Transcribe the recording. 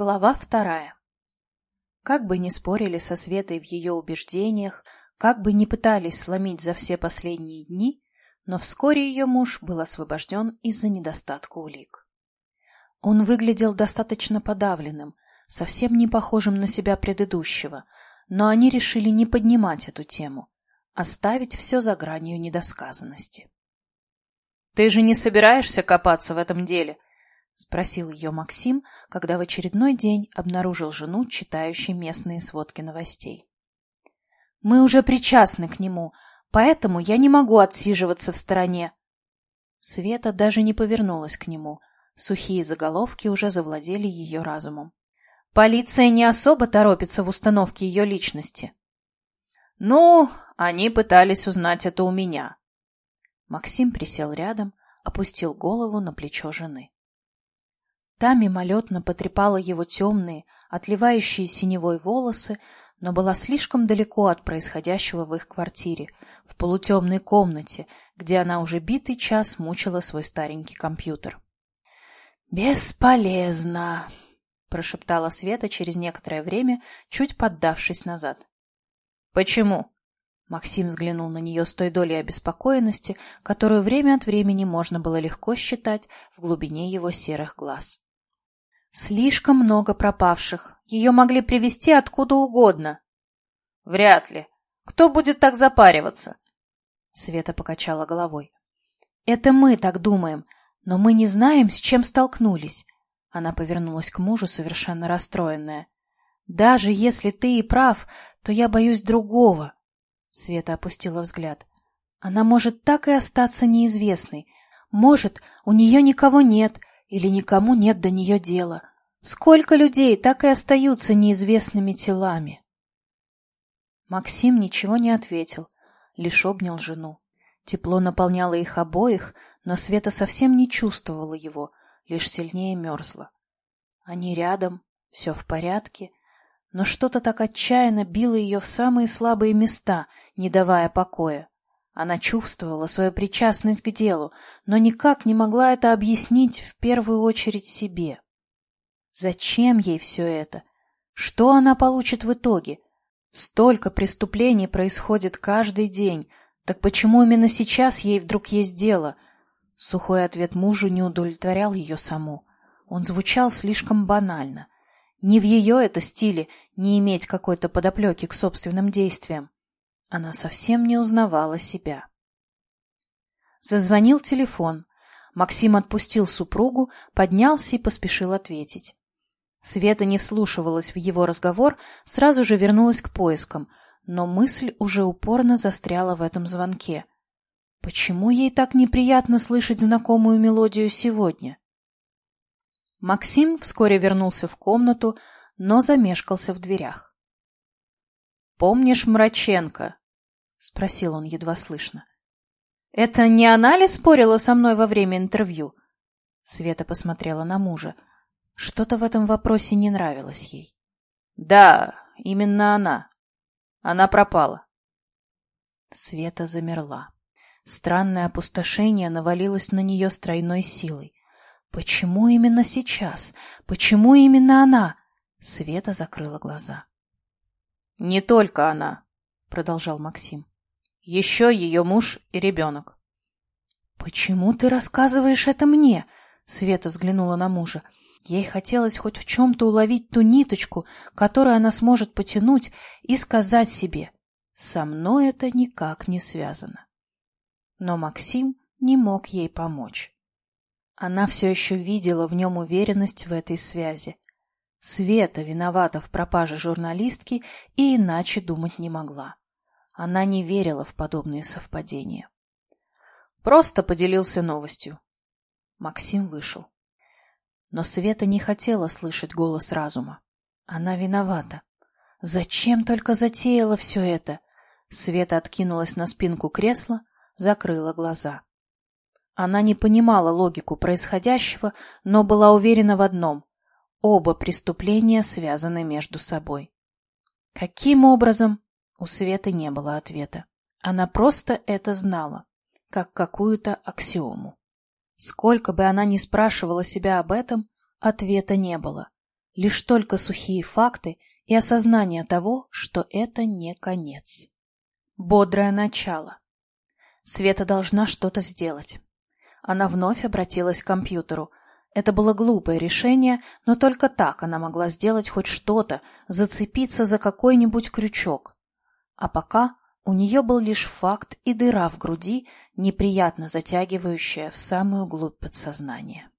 Глава вторая. Как бы ни спорили со Светой в ее убеждениях, как бы ни пытались сломить за все последние дни, но вскоре ее муж был освобожден из-за недостатка улик. Он выглядел достаточно подавленным, совсем не похожим на себя предыдущего, но они решили не поднимать эту тему, оставить все за гранью недосказанности. «Ты же не собираешься копаться в этом деле?» — спросил ее Максим, когда в очередной день обнаружил жену, читающей местные сводки новостей. «Мы уже причастны к нему, поэтому я не могу отсиживаться в стороне». Света даже не повернулась к нему. Сухие заголовки уже завладели ее разумом. Полиция не особо торопится в установке ее личности. Ну, они пытались узнать это у меня. Максим присел рядом, опустил голову на плечо жены. Та мимолетно потрепала его темные, отливающие синевой волосы, но была слишком далеко от происходящего в их квартире, в полутемной комнате, где она уже битый час мучила свой старенький компьютер. «Бесполезно», — прошептала Света через некоторое время, чуть поддавшись назад. «Почему?» Максим взглянул на нее с той долей обеспокоенности, которую время от времени можно было легко считать в глубине его серых глаз. «Слишком много пропавших. Ее могли привести откуда угодно». «Вряд ли. Кто будет так запариваться?» Света покачала головой. «Это мы так думаем, но мы не знаем, с чем столкнулись. Она повернулась к мужу, совершенно расстроенная. «Даже если ты и прав, то я боюсь другого». Света опустила взгляд. «Она может так и остаться неизвестной. Может, у нее никого нет, или никому нет до нее дела. Сколько людей так и остаются неизвестными телами?» Максим ничего не ответил, лишь обнял жену. Тепло наполняло их обоих, но Света совсем не чувствовала его, лишь сильнее мерзла. Они рядом, все в порядке, но что-то так отчаянно било ее в самые слабые места, не давая покоя. Она чувствовала свою причастность к делу, но никак не могла это объяснить в первую очередь себе. Зачем ей все это? Что она получит в итоге? Столько преступлений происходит каждый день, так почему именно сейчас ей вдруг есть дело — Сухой ответ мужу не удовлетворял ее саму. Он звучал слишком банально. Не в ее это стиле не иметь какой-то подоплеки к собственным действиям. Она совсем не узнавала себя. Зазвонил телефон. Максим отпустил супругу, поднялся и поспешил ответить. Света не вслушивалась в его разговор, сразу же вернулась к поискам, но мысль уже упорно застряла в этом звонке — Почему ей так неприятно слышать знакомую мелодию сегодня? Максим вскоре вернулся в комнату, но замешкался в дверях. «Помнишь Мраченко?» — спросил он едва слышно. «Это не она ли спорила со мной во время интервью?» Света посмотрела на мужа. Что-то в этом вопросе не нравилось ей. «Да, именно она. Она пропала». Света замерла. Странное опустошение навалилось на нее с тройной силой. Почему именно сейчас? Почему именно она? Света закрыла глаза. «Не только она», — продолжал Максим. «Еще ее муж и ребенок». «Почему ты рассказываешь это мне?» Света взглянула на мужа. Ей хотелось хоть в чем-то уловить ту ниточку, которую она сможет потянуть, и сказать себе «Со мной это никак не связано» но Максим не мог ей помочь. Она все еще видела в нем уверенность в этой связи. Света виновата в пропаже журналистки и иначе думать не могла. Она не верила в подобные совпадения. Просто поделился новостью. Максим вышел. Но Света не хотела слышать голос разума. Она виновата. Зачем только затеяла все это? Света откинулась на спинку кресла, закрыла глаза. Она не понимала логику происходящего, но была уверена в одном — оба преступления связаны между собой. Каким образом? У Светы не было ответа. Она просто это знала, как какую-то аксиому. Сколько бы она ни спрашивала себя об этом, ответа не было. лишь только сухие факты и осознание того, что это не конец. Бодрое начало. Света должна что-то сделать. Она вновь обратилась к компьютеру. Это было глупое решение, но только так она могла сделать хоть что-то, зацепиться за какой-нибудь крючок. А пока у нее был лишь факт и дыра в груди, неприятно затягивающая в самую глубь подсознания.